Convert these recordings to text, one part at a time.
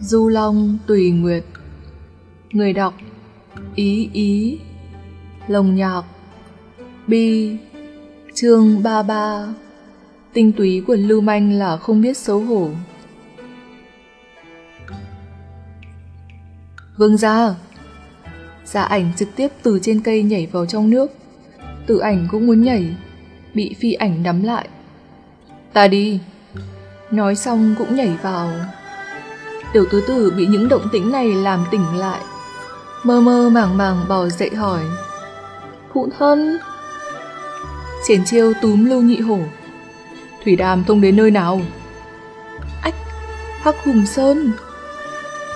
Du Long Tùy Nguyệt. Người đọc, Ý Ý. Lồng Nhạc, Bi. Chương 33 Tinh túy của Lưu Manh là không biết xấu hổ. Vương ra Giả dạ ảnh trực tiếp từ trên cây nhảy vào trong nước. Tử ảnh cũng muốn nhảy, Bị phi ảnh đắm lại. Ta đi. Nói xong cũng nhảy vào. Tiểu tứ tử bị những động tĩnh này làm tỉnh lại. Mơ mơ màng màng bò dậy hỏi Phụ thân? Triển chiêu túm lưu nhị hổ. Thủy đàm thông đến nơi nào? Ách, Hắc hùng sơn.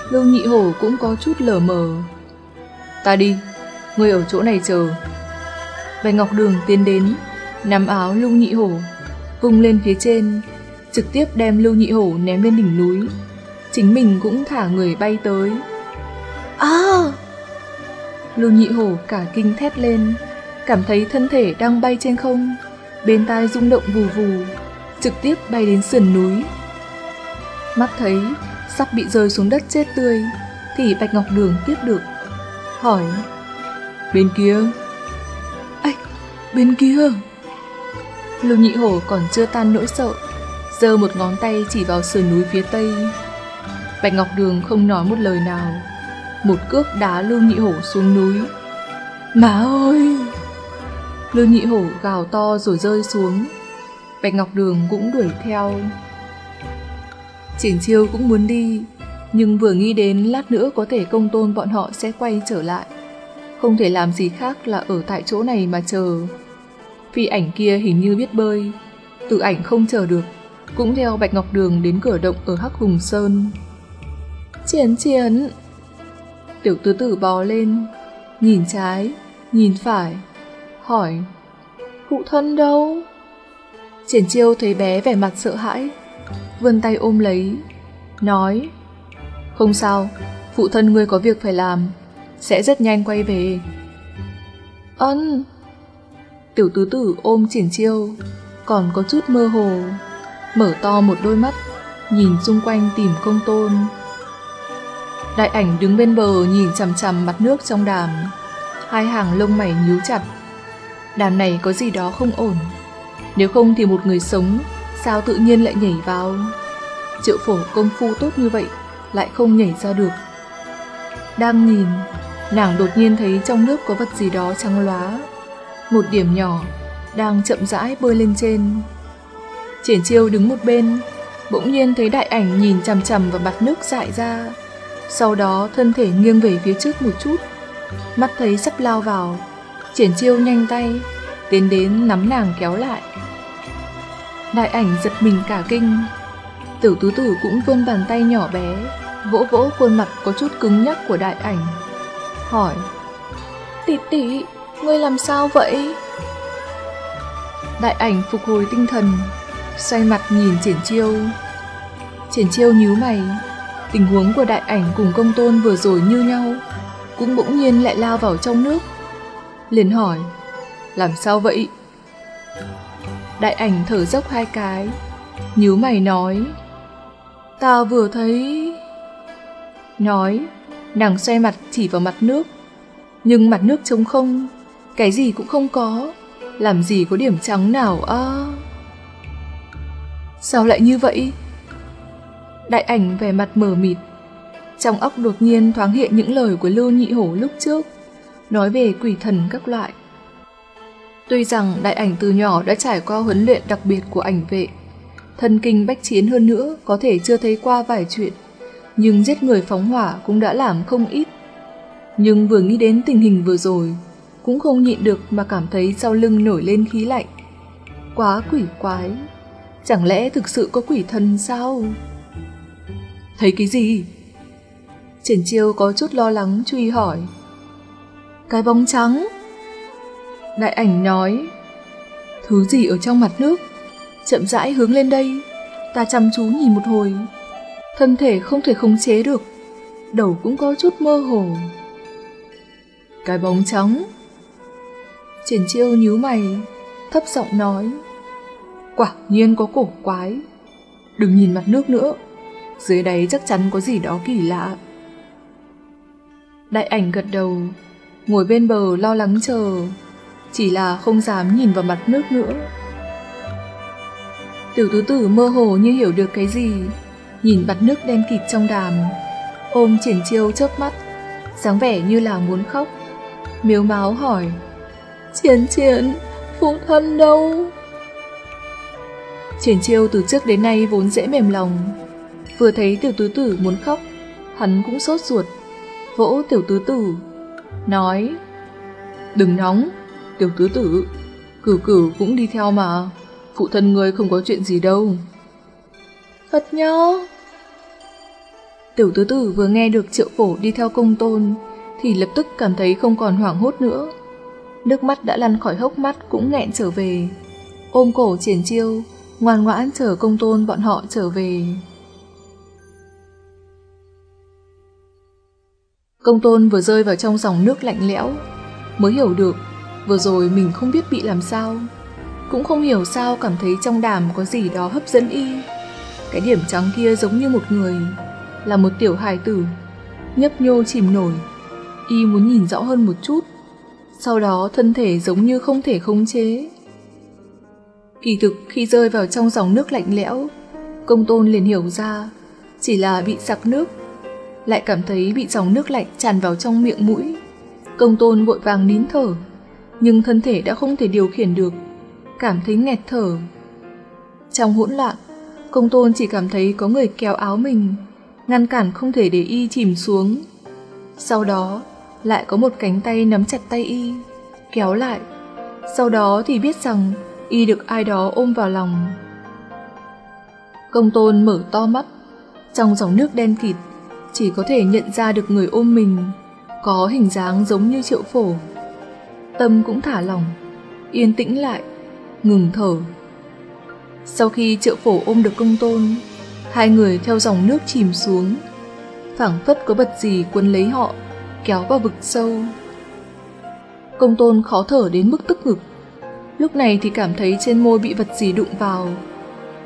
Lưu nhị hổ cũng có chút lờ mờ. Ta đi, Ngươi ở chỗ này chờ. Bạch Ngọc Đường tiến đến, Nắm áo Lưu nhị hổ Vung lên phía trên. Trực tiếp đem Lưu nhị hổ ném lên đỉnh núi. Chính mình cũng thả người bay tới. À! Lưu nhị hổ cả kinh thét lên Cảm thấy thân thể đang bay trên không Bên tai rung động vù vù Trực tiếp bay đến sườn núi. Mắt thấy Sắp bị rơi xuống đất chết tươi Thì Bạch Ngọc Đường tiếp được Hỏi Bên kia? Ách bên kia. Lưu nhị hổ còn chưa tan nỗi sợ giơ một ngón tay chỉ vào sườn núi phía tây. Bạch Ngọc Đường không nói một lời nào. Một cước đá Lưu Nhị Hổ xuống núi. Má ơi! Lưu Nhị Hổ gào to rồi rơi xuống. Bạch Ngọc Đường cũng đuổi theo. Triển chiêu cũng muốn đi, Nhưng vừa nghĩ đến lát nữa có thể công tôn bọn họ sẽ quay trở lại. Không thể làm gì khác là ở tại chỗ này mà chờ. Phi ảnh kia hình như biết bơi, Tự ảnh không chờ được. Cũng theo Bạch Ngọc Đường đến cửa động ở Hắc Hùng Sơn. Chiến chiến! Tiểu tứ tử bò lên, Nhìn trái, Nhìn phải, Hỏi, Phụ thân đâu? Triển chiêu thấy bé vẻ mặt sợ hãi, Vươn tay ôm lấy, Nói, Không sao, Phụ thân ngươi có việc phải làm, Sẽ rất nhanh quay về. Ân. Tiểu tứ tử ôm triển chiêu, Còn có chút mơ hồ. Mở to một đôi mắt Nhìn xung quanh tìm công tôn Đại ảnh đứng bên bờ nhìn chằm chằm mặt nước trong đàm. Hai hàng lông mày nhíu chặt. Đàm này có gì đó không ổn. Nếu không thì một người sống, sao tự nhiên lại nhảy vào? Triệu phổ công phu tốt như vậy, lại không nhảy ra được. Đang nhìn, nàng đột nhiên thấy trong nước có vật gì đó trắng lóa. Một điểm nhỏ, đang chậm rãi bơi lên trên. Triển chiêu đứng một bên, bỗng nhiên thấy đại ảnh nhìn chằm chằm vào mặt nước dại ra, sau đó thân thể nghiêng về phía trước một chút Mắt thấy sắp lao vào. Triển chiêu nhanh tay Tiến đến nắm nàng kéo lại. Đại ảnh giật mình cả kinh. Tiểu tứ tử cũng vươn bàn tay nhỏ bé Vỗ vỗ khuôn mặt có chút cứng nhắc của đại ảnh. Hỏi Tỷ tỷ, ngươi làm sao vậy? Đại ảnh phục hồi tinh thần. Xoay mặt nhìn triển chiêu Triển chiêu nhíu mày Tình huống của đại ảnh cùng công tôn vừa rồi như nhau, cũng bỗng nhiên lại lao vào trong nước. Liền hỏi, làm sao vậy? Đại ảnh thở dốc hai cái, nhíu mày nói, ta vừa thấy... Nói, nàng xoay mặt chỉ vào mặt nước, nhưng mặt nước trống không, cái gì cũng không có, làm gì có điểm trắng nào á. Sao lại như vậy? Đại ảnh vẻ mặt mờ mịt. Trong óc đột nhiên thoáng hiện những lời của Lưu Nhị Hổ lúc trước, nói về quỷ thần các loại. Tuy rằng đại ảnh từ nhỏ đã trải qua huấn luyện đặc biệt của ảnh vệ, thân kinh bách chiến hơn nữa có thể chưa thấy qua vài chuyện, nhưng giết người phóng hỏa cũng đã làm không ít. Nhưng vừa nghĩ đến tình hình vừa rồi, cũng không nhịn được mà cảm thấy sau lưng nổi lên khí lạnh. Quá quỷ quái, chẳng lẽ thực sự có quỷ thần sao? Thấy cái gì? Triển chiêu có chút lo lắng truy hỏi. Cái bóng trắng. Đại ảnh nói. Thứ gì ở trong mặt nước? Chậm rãi hướng lên đây. Ta chăm chú nhìn một hồi. Thân thể không thể khống chế được. Đầu cũng có chút mơ hồ. Cái bóng trắng. Triển chiêu nhíu mày, thấp giọng nói. Quả nhiên có cổ quái. đừng nhìn mặt nước nữa. Dưới đáy chắc chắn có gì đó kỳ lạ. Đại ảnh gật đầu, ngồi bên bờ lo lắng chờ, chỉ là không dám nhìn vào mặt nước nữa. Tiểu tứ tử mơ hồ như hiểu được cái gì, nhìn mặt nước đen kịt trong đàm, ôm triển chiêu chớp mắt, dáng vẻ như là muốn khóc. Miếu máu hỏi, Triển triển, phụ thân đâu? Triển chiêu từ trước đến nay vốn dễ mềm lòng, vừa thấy tiểu tứ tử muốn khóc, hắn cũng sốt ruột, vỗ tiểu tứ tử, nói, đừng nóng, tiểu tứ tử, cử cử cũng đi theo mà, phụ thân người không có chuyện gì đâu. Thật nhớ. Tiểu tứ tử vừa nghe được triệu phổ đi theo công tôn, thì lập tức cảm thấy không còn hoảng hốt nữa. Nước mắt đã lăn khỏi hốc mắt cũng nghẹn trở về. Ôm cổ triển chiêu, ngoan ngoãn chờ công tôn bọn họ trở về. Công tôn vừa rơi vào trong dòng nước lạnh lẽo, mới hiểu được vừa rồi mình không biết bị làm sao. Cũng không hiểu sao cảm thấy trong đàm có gì đó hấp dẫn y. Cái điểm trắng kia giống như một người, là một tiểu hài tử, nhấp nhô chìm nổi. Y muốn nhìn rõ hơn một chút, sau đó thân thể giống như không thể khống chế. Kỳ thực khi rơi vào trong dòng nước lạnh lẽo, công tôn liền hiểu ra, chỉ là bị sặc nước, lại cảm thấy bị dòng nước lạnh tràn vào trong miệng mũi. Công tôn vội vàng nín thở, nhưng thân thể đã không thể điều khiển được, cảm thấy nghẹt thở. Trong hỗn loạn, công tôn chỉ cảm thấy có người kéo áo mình, ngăn cản không thể để y chìm xuống. Sau đó, lại có một cánh tay nắm chặt tay y, kéo lại. Sau đó thì biết rằng y được ai đó ôm vào lòng. Công tôn mở to mắt, trong dòng nước đen kịt, chỉ có thể nhận ra được người ôm mình, có hình dáng giống như triệu phổ. Tâm cũng thả lỏng, yên tĩnh lại, ngừng thở. Sau khi triệu phổ ôm được công tôn, hai người theo dòng nước chìm xuống, phảng phất có vật gì cuốn lấy họ, kéo vào vực sâu. Công tôn khó thở đến mức tức ngực, lúc này thì cảm thấy trên môi bị vật gì đụng vào.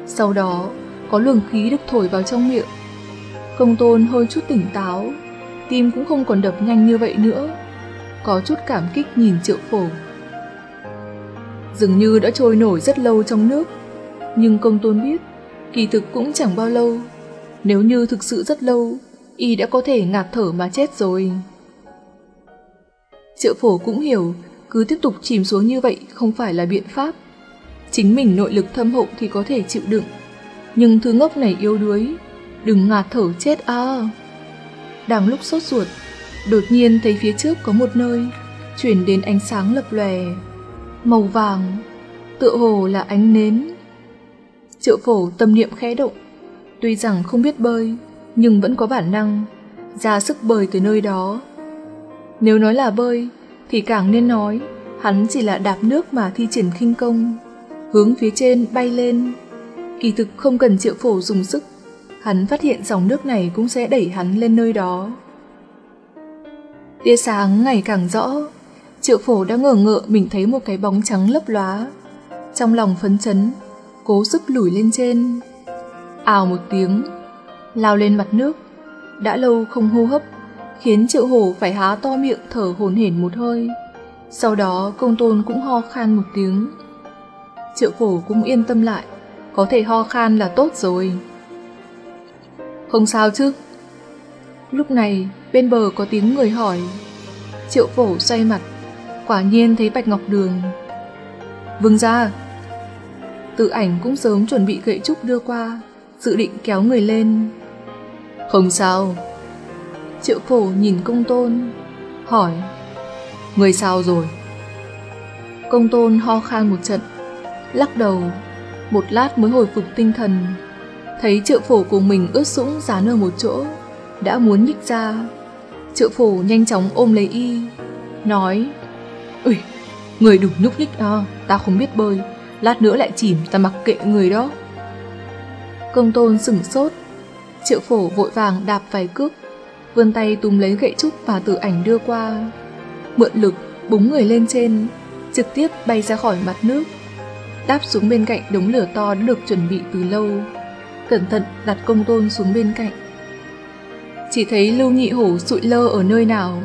Sau đó, có luồng khí được thổi vào trong miệng. Công tôn hơi chút tỉnh táo, tim cũng không còn đập nhanh như vậy nữa. Có chút cảm kích nhìn triệu phổ. Dường như đã trôi nổi rất lâu trong nước, nhưng công tôn biết, kỳ thực cũng chẳng bao lâu. Nếu như thực sự rất lâu, y đã có thể ngạt thở mà chết rồi. Triệu phổ cũng hiểu, cứ tiếp tục chìm xuống như vậy không phải là biện pháp. Chính mình nội lực thâm hậu thì có thể chịu đựng, nhưng thứ ngốc này yếu đuối, đừng ngạt thở chết à. Đang lúc sốt ruột, đột nhiên thấy phía trước có một nơi chuyển đến ánh sáng lập lòe, màu vàng, tựa hồ là ánh nến. Triệu phổ tâm niệm khẽ động, tuy rằng không biết bơi, nhưng vẫn có bản năng, ra sức bơi tới nơi đó. Nếu nói là bơi, thì càng nên nói hắn chỉ là đạp nước mà thi triển khinh công, hướng phía trên bay lên. Kỳ thực không cần triệu phổ dùng sức, hắn phát hiện dòng nước này cũng sẽ đẩy hắn lên nơi đó. Tia sáng ngày càng rõ, triệu phổ đã ngờ ngợ mình thấy một cái bóng trắng lấp lóa. Trong lòng phấn chấn, cố sức lủi lên trên. Ào một tiếng, lao lên mặt nước, đã lâu không hô hấp, khiến triệu hổ phải há to miệng thở hồn hển một hơi. Sau đó công tôn cũng ho khan một tiếng. Triệu phổ cũng yên tâm lại, có thể ho khan là tốt rồi. Không sao chứ? Lúc này, bên bờ có tiếng người hỏi. Triệu phổ xoay mặt, quả nhiên thấy Bạch Ngọc Đường. Vương ra! Tự ảnh cũng sớm chuẩn bị gậy trúc đưa qua, dự định kéo người lên. Không sao, Triệu phổ nhìn công tôn, hỏi, Người sao rồi? Công tôn ho khan một trận, lắc đầu, một lát mới hồi phục tinh thần. Thấy triệu phổ của mình ướt sũng dán ở một chỗ, đã muốn nhích ra. Triệu phổ nhanh chóng ôm lấy y, nói, Ui, người đủ nhúc nhích à, ta không biết bơi, lát nữa lại chìm ta mặc kệ người đó. Công tôn sửng sốt, triệu phổ vội vàng đạp vài cước, vươn tay túm lấy gậy trúc và tử ảnh đưa qua. Mượn lực, búng người lên trên, trực tiếp bay ra khỏi mặt nước, đáp xuống bên cạnh đống lửa to đã được chuẩn bị từ lâu. cẩn thận đặt công tôn xuống bên cạnh. Chỉ thấy Lưu Nhị Hổ sụi lơ ở nơi nào,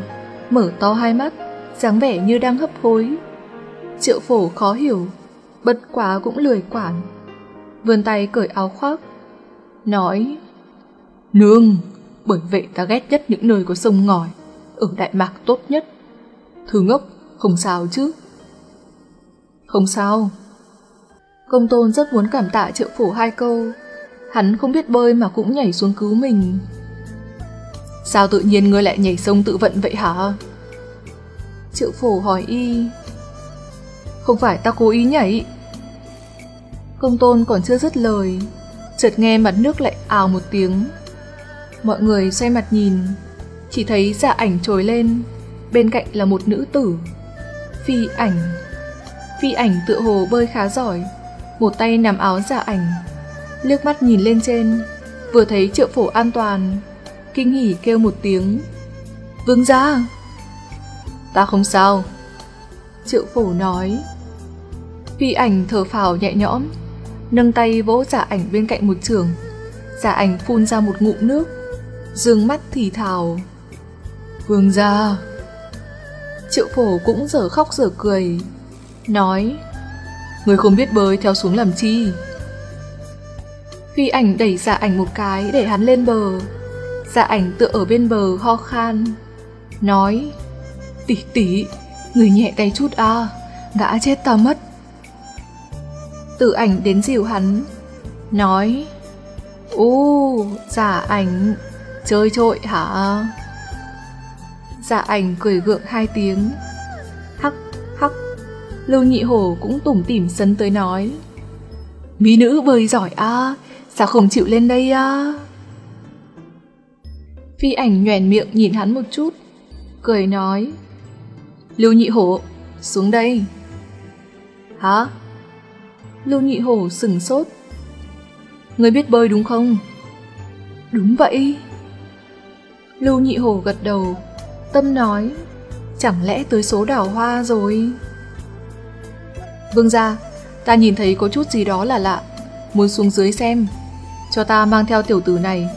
mở to hai mắt, dáng vẻ như đang hấp hối. Triệu phổ khó hiểu, bất quá cũng lười quản. Vươn tay cởi áo khoác, nói Nương, bởi vậy ta ghét nhất những nơi có sông ngòi, ở Đại Mạc tốt nhất. Thư ngốc, không sao chứ? Không sao. Công tôn rất muốn cảm tạ triệu phủ hai câu. Hắn không biết bơi mà cũng nhảy xuống cứu mình. Sao tự nhiên ngươi lại nhảy sông tự vận vậy hả? Triệu phổ hỏi y. Không phải ta cố ý nhảy. Công tôn còn chưa dứt lời, chợt nghe mặt nước lại ào một tiếng. Mọi người xoay mặt nhìn, chỉ thấy dạ ảnh trồi lên, bên cạnh là một nữ tử. Phi ảnh. Phi ảnh tựa hồ bơi khá giỏi, một tay nằm áo dạ ảnh. Liếc mắt nhìn lên trên, vừa thấy triệu phổ an toàn, kinh hỉ kêu một tiếng. Vương gia! Ta không sao. Triệu phổ nói. Phi ảnh thở phào nhẹ nhõm, nâng tay vỗ giả ảnh bên cạnh một trường. Giả ảnh phun ra một ngụm nước, dương mắt thì thào. Vương gia! Triệu phổ cũng dở khóc dở cười, nói Người không biết bơi theo xuống làm chi Phi ảnh đẩy dạ ảnh một cái để hắn lên bờ Dạ ảnh tựa ở bên bờ ho khan Nói Tỷ tỷ Người nhẹ tay chút à Ngã chết ta mất Tử ảnh đến dìu hắn Nói Ô giả ảnh Chơi trội hả? Dạ ảnh cười gượng hai tiếng. Hắc hắc. Lưu nhị hổ cũng tủm tỉm sấn tới nói. Mỹ nữ bơi giỏi à Sao không chịu lên đây à Phi ảnh nhoèn miệng nhìn hắn một chút, Cười nói. Lưu nhị hổ, Xuống đây. Hả? Lưu nhị hổ sừng sốt. Người biết bơi đúng không? Đúng vậy. Lưu nhị hổ gật đầu Tâm nói Chẳng lẽ tới số đảo hoa rồi? Vương gia Ta nhìn thấy có chút gì đó là lạ Muốn xuống dưới xem. Cho ta mang theo tiểu tử này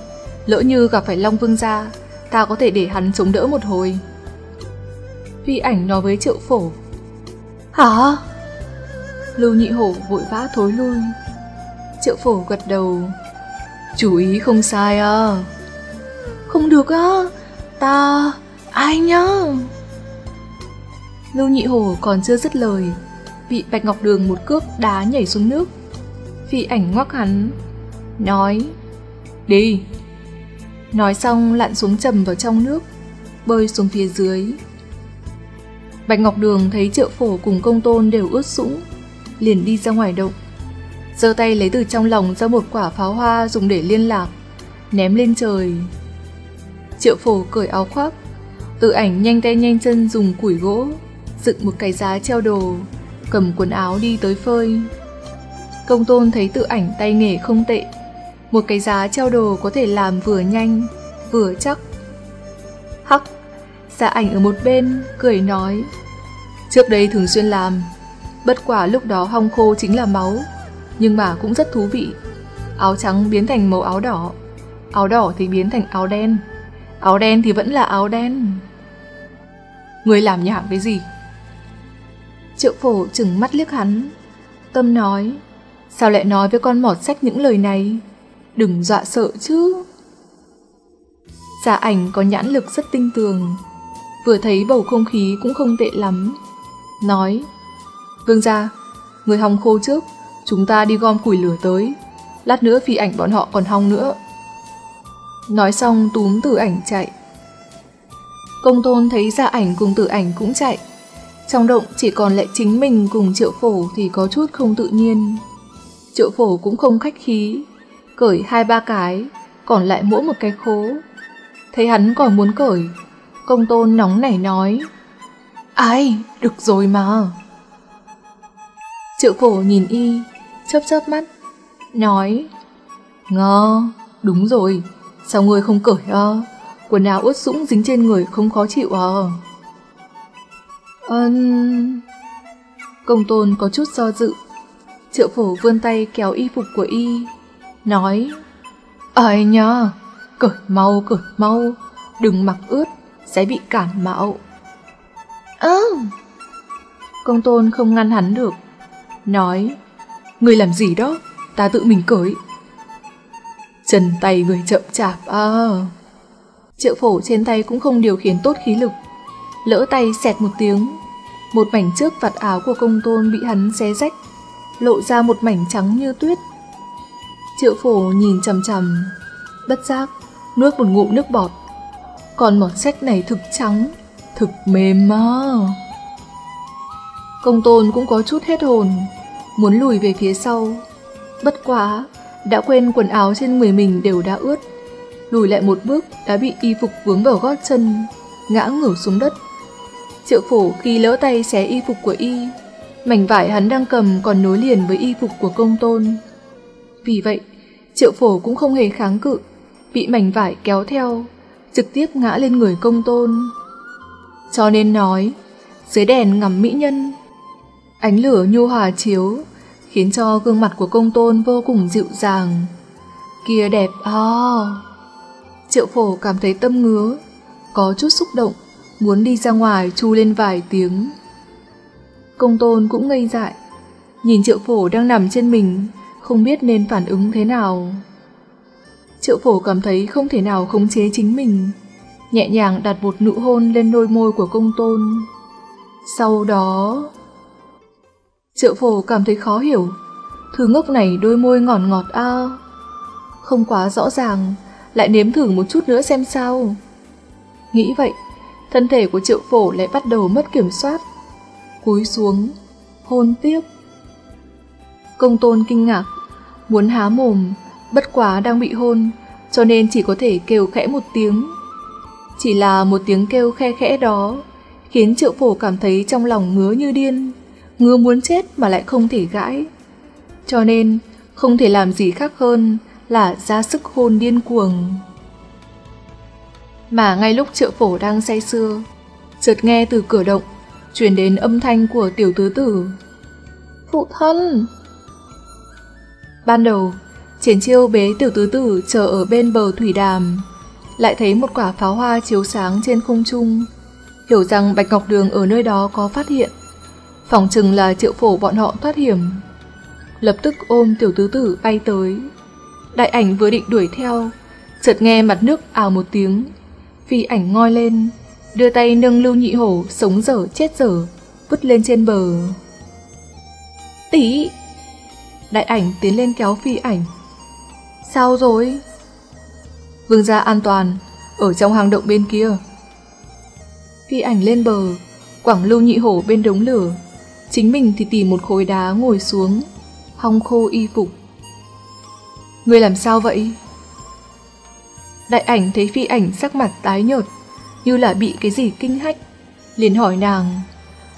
Lỡ như gặp phải Long Vương gia Ta có thể để hắn chống đỡ một hồi. Phi ảnh nói với triệu phổ. Hả? Lưu nhị hổ vội vã thối lui. Triệu phổ gật đầu. Chú ý không sai à không được á. Ta... Ai nhá? Lưu nhị hổ còn chưa dứt lời, Bị Bạch Ngọc Đường một cước đá nhảy xuống nước. Phi ảnh ngoắc hắn, Nói, Đi. Nói xong lặn xuống trầm vào trong nước, Bơi xuống phía dưới. Bạch Ngọc Đường thấy triệu phổ cùng công tôn đều ướt sũng, Liền đi ra ngoài động. Giơ tay lấy từ trong lòng ra một quả pháo hoa dùng để liên lạc, Ném lên trời. Triệu phổ cởi áo khoác. Tự ảnh nhanh tay nhanh chân dùng củi gỗ, Dựng một cái giá treo đồ, Cầm quần áo đi tới phơi. Công tôn thấy tự ảnh tay nghề không tệ, Một cái giá treo đồ có thể làm vừa nhanh, Vừa chắc. Hắc Dạ ảnh ở một bên, Cười nói, Trước đây thường xuyên làm, Bất quả lúc đó hong khô chính là máu, Nhưng mà cũng rất thú vị. Áo trắng biến thành màu áo đỏ Áo đỏ thì biến thành áo đen. Áo đen thì vẫn là áo đen. Người làm nhảm cái gì? Triệu phổ chừng mắt liếc hắn. Tâm nói, Sao lại nói với con mọt sách những lời này? Đừng dọa sợ chứ. Giả ảnh có nhãn lực rất tinh tường. Vừa thấy bầu không khí cũng không tệ lắm. Nói, Vương gia, Người hong khô trước, Chúng ta đi gom củi lửa tới. Lát nữa phi ảnh bọn họ còn hong nữa. Nói xong túm tử ảnh chạy. Công tôn thấy ra ảnh cùng tử ảnh cũng chạy. Trong động chỉ còn lại chính mình cùng triệu phổ thì có chút không tự nhiên. Triệu phổ cũng không khách khí Cởi hai ba cái Còn lại mỗi một cái khố. Thấy hắn còn muốn cởi Công tôn nóng nảy nói Ai, được rồi mà. Triệu phổ nhìn y Chớp chớp mắt Nói Ngơ, đúng rồi Sao người không cởi à Quần áo ướt sũng dính trên người không khó chịu à Ân... Công tôn có chút do dự Triệu phổ vươn tay kéo y phục của y Nói Ai nha, cởi mau cởi mau, đừng mặc ướt, sẽ bị cảm mạo. Ơ! Công tôn không ngăn hắn được, nói, người làm gì đó, ta tự mình cởi. Chân tay người chậm chạp à. Triệu phổ trên tay cũng không điều khiển tốt khí lực, lỡ tay xẹt một tiếng, một mảnh trước vạt áo của công tôn bị hắn xé rách, lộ ra một mảnh trắng như tuyết. Triệu phổ nhìn chằm chằm, bất giác, nuốt một ngụm nước bọt. Còn mọt sách này thực trắng, thực mềm mà. Công tôn cũng có chút hết hồn, muốn lùi về phía sau. Bất quá, đã quên quần áo trên người mình đều đã ướt. Lùi lại một bước đã bị y phục vướng vào gót chân, ngã ngửa xuống đất. Triệu phổ khi lỡ tay xé y phục của y, mảnh vải hắn đang cầm còn nối liền với y phục của công tôn. Vì vậy, triệu phổ cũng không hề kháng cự, bị mảnh vải kéo theo, trực tiếp ngã lên người công tôn. Cho nên nói, dưới đèn ngắm mỹ nhân, ánh lửa nhu hòa chiếu, khiến cho gương mặt của công tôn vô cùng dịu dàng. Kia đẹp à! Triệu phổ cảm thấy tâm ngứa, có chút xúc động, muốn đi ra ngoài chu lên vài tiếng. Công tôn cũng ngây dại, nhìn triệu phổ đang nằm trên mình, không biết nên phản ứng thế nào. Triệu phổ cảm thấy không thể nào khống chế chính mình, nhẹ nhàng đặt một nụ hôn lên đôi môi của công tôn. Sau đó... Triệu phổ cảm thấy khó hiểu, thứ ngốc này đôi môi ngọt ngọt a Không quá rõ ràng, lại nếm thử một chút nữa xem sao. Nghĩ vậy, thân thể của triệu phổ lại bắt đầu mất kiểm soát. Cúi xuống, hôn tiếp. Công tôn kinh ngạc, muốn há mồm, bất quá đang bị hôn, cho nên chỉ có thể kêu khẽ một tiếng. Chỉ là một tiếng kêu khe khẽ đó, khiến triệu phổ cảm thấy trong lòng ngứa như điên, ngứa muốn chết mà lại không thể gãi. Cho nên, không thể làm gì khác hơn là ra sức hôn điên cuồng. Mà ngay lúc triệu phổ đang say sưa, chợt nghe từ cửa động, truyền đến âm thanh của tiểu tứ tử. Phụ thân! Ban đầu, triển chiêu bế tiểu tứ tử chờ ở bên bờ thủy đàm, lại thấy một quả pháo hoa chiếu sáng trên không trung, hiểu rằng Bạch Ngọc Đường ở nơi đó có phát hiện. Phòng chừng là triệu phổ bọn họ thoát hiểm. Lập tức ôm tiểu tứ tử bay tới. Đại ảnh vừa định đuổi theo, chợt nghe mặt nước ào một tiếng. Phi ảnh ngoi lên, đưa tay nâng lưu nhị hổ sống dở chết dở, vứt lên trên bờ. Tỷ! Đại ảnh tiến lên kéo phi ảnh. Sao rồi? Vương gia an toàn, ở trong hang động bên kia. Phi ảnh lên bờ, quảng lưu nhị hổ bên đống lửa. Chính mình thì tìm một khối đá ngồi xuống, hong khô y phục. Ngươi làm sao vậy? Đại ảnh thấy phi ảnh sắc mặt tái nhợt, như là bị cái gì kinh hách, liền hỏi nàng.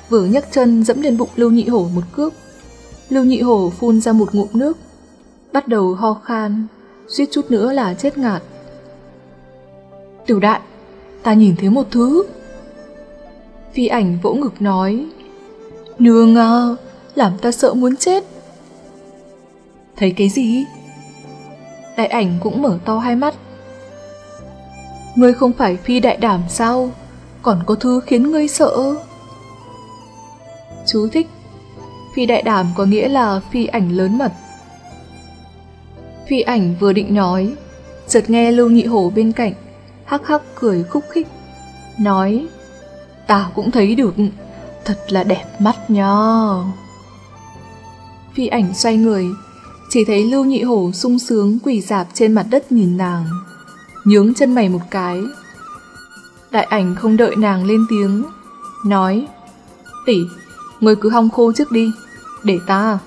Vừa nhấc chân dẫm lên bụng Lưu Nhị Hổ một cước. Lưu Nhị Hổ phun ra một ngụm nước, bắt đầu ho khan, suýt chút nữa là chết ngạt. Tiểu đại, ta nhìn thấy một thứ. Phi ảnh vỗ ngực nói, Nương à, làm ta sợ muốn chết. Thấy cái gì? Đại ảnh cũng mở to hai mắt. Ngươi không phải phi đại đảm sao? Còn có thứ khiến ngươi sợ. Chú thích. Phi đại đảm có nghĩa là phi ảnh lớn mật. Phi ảnh vừa định nói, chợt nghe Lưu Nhị Hổ bên cạnh, hắc hắc cười khúc khích, nói, ta cũng thấy được, thật là đẹp mắt nha. Phi ảnh xoay người, chỉ thấy Lưu Nhị Hổ sung sướng quỳ dạp trên mặt đất nhìn nàng, nhướng chân mày một cái. Đại ảnh không đợi nàng lên tiếng, nói, tỷ, người cứ hong khô trước đi, để ta.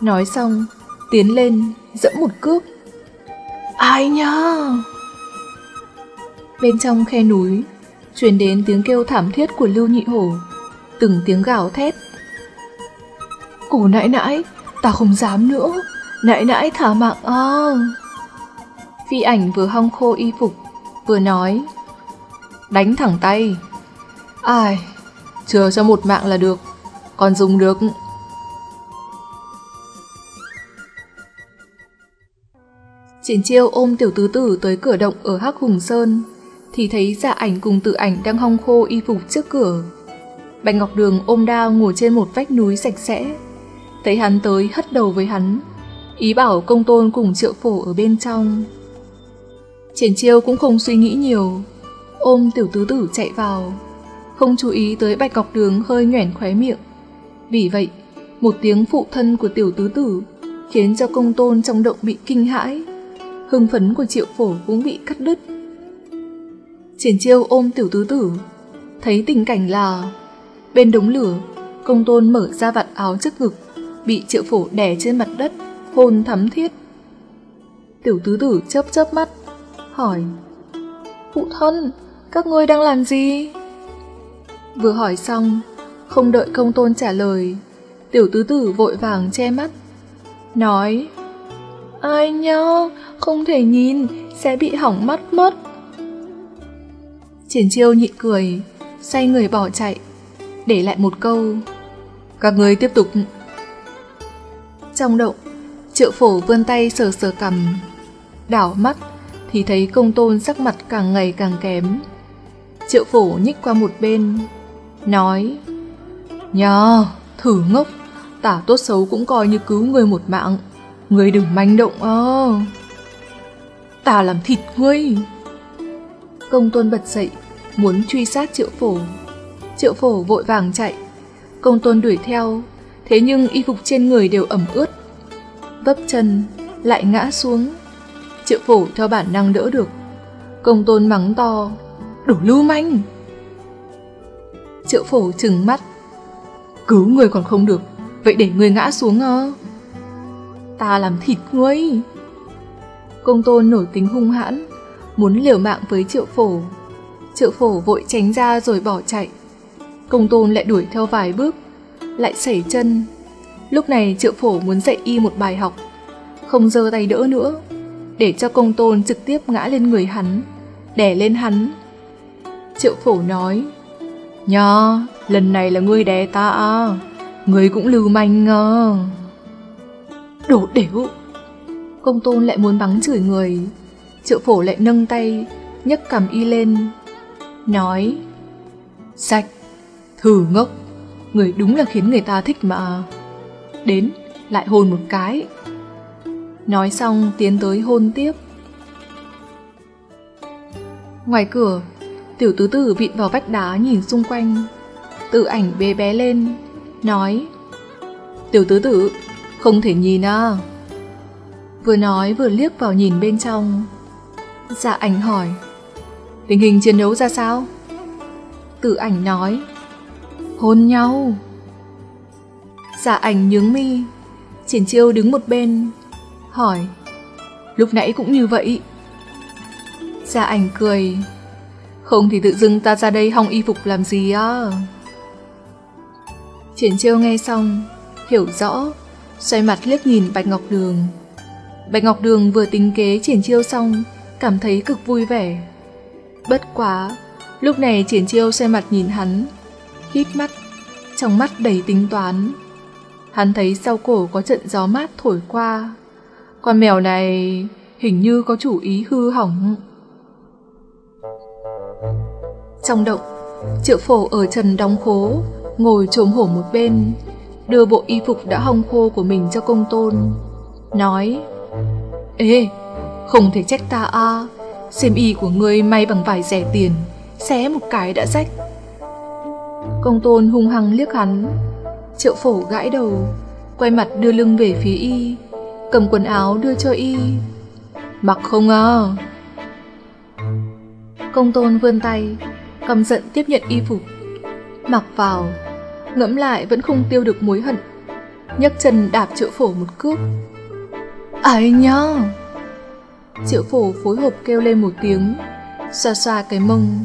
Nói xong, tiến lên, dẫm một cước. Ai nhá Bên trong khe núi, truyền đến tiếng kêu thảm thiết của Lưu Nhị Hổ, từng tiếng gào thét. Cổ nãi nãi, ta không dám nữa, nãi nãi thả mạng à. Phi ảnh vừa hong khô y phục, vừa nói. Đánh thẳng tay. Ai, chờ cho một mạng là được, còn dùng được. Triển chiêu ôm tiểu tứ tử tới cửa động ở Hắc Hùng Sơn, thì thấy dạ ảnh cùng tự ảnh đang hong khô y phục trước cửa. Bạch Ngọc Đường ôm đao ngồi trên một vách núi sạch sẽ. Thấy hắn tới hất đầu với hắn, ý bảo công tôn cùng triệu phổ ở bên trong. Triển chiêu cũng không suy nghĩ nhiều, ôm tiểu tứ tử chạy vào, không chú ý tới Bạch Ngọc Đường hơi nhoẻn khóe miệng. Vì vậy, một tiếng phụ thân của tiểu tứ tử khiến cho công tôn trong động bị kinh hãi. Hưng phấn của triệu phổ cũng bị cắt đứt. Triển chiêu ôm tiểu tứ tử, thấy tình cảnh là bên đống lửa, công tôn mở ra vạt áo trước ngực, bị triệu phổ đè trên mặt đất, hôn thắm thiết. Tiểu tứ tử chớp chớp mắt, hỏi Phụ thân, các ngươi đang làm gì? Vừa hỏi xong, không đợi công tôn trả lời, tiểu tứ tử vội vàng che mắt, nói Ai nhau, không thể nhìn, sẽ bị hỏng mắt mất. Triển chiêu nhịn cười, xoay người bỏ chạy, để lại một câu. Các người tiếp tục. Trong động, triệu phổ vươn tay sờ sờ cầm, đảo mắt thì thấy công tôn sắc mặt càng ngày càng kém. Triệu phổ nhích qua một bên, nói Nhờ, thử ngốc, tả tốt xấu cũng coi như cứu người một mạng. Người đừng manh động ơ. Ta làm thịt ngươi. Công tôn bật dậy, muốn truy sát triệu phổ. Triệu phổ vội vàng chạy. Công tôn đuổi theo, thế nhưng y phục trên người đều ẩm ướt. Vấp chân, lại ngã xuống. Triệu phổ theo bản năng đỡ được. Công tôn mắng to, đủ lưu manh. Triệu phổ trừng mắt. Cứu người còn không được, vậy để người ngã xuống à? Ta làm thịt ngươi. Công tôn nổi tính hung hãn, muốn liều mạng với triệu phổ. Triệu phổ vội tránh ra rồi bỏ chạy. Công tôn lại đuổi theo vài bước, lại sẩy chân. Lúc này triệu phổ muốn dạy y một bài học, không giơ tay đỡ nữa, để cho công tôn trực tiếp ngã lên người hắn, đè lên hắn. Triệu phổ nói, Nhờ, lần này là ngươi đè ta à, ngươi cũng lưu manh ngờ. Đổ đểu! Công tôn lại muốn bắn chửi người, triệu phổ lại nâng tay, nhấc cầm y lên, nói Sạch, thử ngốc, người đúng là khiến người ta thích mà. Đến, lại hôn một cái. Nói xong tiến tới hôn tiếp. Ngoài cửa, tiểu tứ tử vịn vào vách đá nhìn xung quanh. Tự ảnh bé bé lên, nói Tiểu tứ tử, không thể nhìn à. Vừa nói vừa liếc vào nhìn bên trong. Dạ ảnh hỏi Tình hình chiến đấu ra sao? Tử ảnh nói Hôn nhau. Giả ảnh nhướng mi Triển chiêu đứng một bên Hỏi Lúc nãy cũng như vậy? Giả ảnh cười Không thì tự dưng ta ra đây hong y phục làm gì á? Triển chiêu nghe xong Hiểu rõ Xoay mặt liếc nhìn Bạch Ngọc Đường. Bạch Ngọc Đường vừa tính kế triển chiêu xong Cảm thấy cực vui vẻ. Bất quá, lúc này triển chiêu xoay mặt nhìn hắn, hít mắt, trong mắt đầy tính toán. Hắn thấy sau cổ có trận gió mát thổi qua. Con mèo này hình như có chủ ý hư hỏng. Trong động, triệu phổ ở trần đóng khố, ngồi trồm hổ một bên, đưa bộ y phục đã hong khô của mình cho công tôn. Nói, Ê, không thể trách ta a xem y của ngươi may bằng vải rẻ tiền, xé một cái đã rách. Công tôn hung hăng liếc hắn, triệu phổ gãi đầu, quay mặt đưa lưng về phía y, cầm quần áo đưa cho y. Mặc không à? Công tôn vươn tay, cầm giận tiếp nhận y phục. Mặc vào, ngẫm lại vẫn không tiêu được mối hận. nhấc chân đạp triệu phổ một cước. Ai nhá! Triệu phổ phối hợp kêu lên một tiếng, xoa xoa cái mông,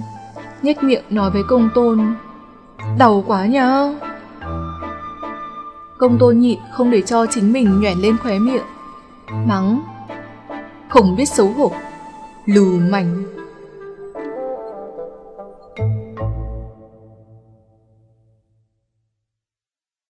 nhếch miệng nói với công tôn. Đau quá nhá. Công tôn nhịn không để cho chính mình nhoẻn lên khóe miệng. Mắng. Không biết xấu hổ. Lù mảnh.